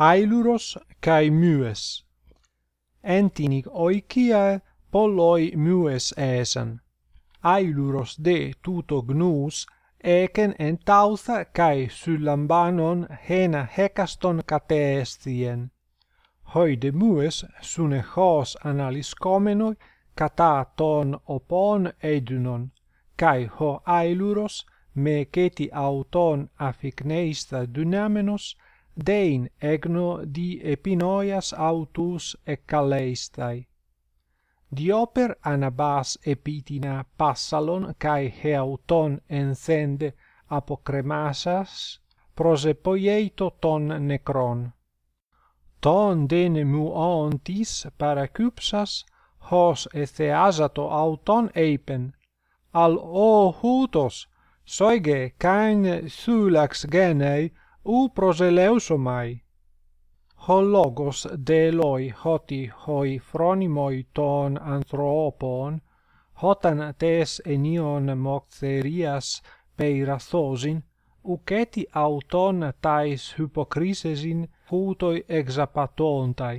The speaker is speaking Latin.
ailuros kai myes entinik oikia polloi myes esan. ailuros de tuto gnus eken en tautha kai sylambanon hena hekaston kateestien hoi de myes hos analiskomenoi κατά των οπών έντυνον, καί ο αιλούρος με κέτι αυτον αφικνέιστα δυνάμενος dein egno di epinoias autus eccaleistai dioper anabas epitina passalon kai heauton enthende apokremasas prosepoieto ton necron. Ton den muontis paracypsas hos etheasato auton eipen. Al o hutos soige kain thulax genei ου προσελέους ομάι. Ο λόγος δε λόι ότι οι φρόνιμοι των ανθρώπων, όταν τες ενίον μοχθερίας πειραθώζιν, ουκέτι αυτον ταις hypocrisesin hutoi exapatontai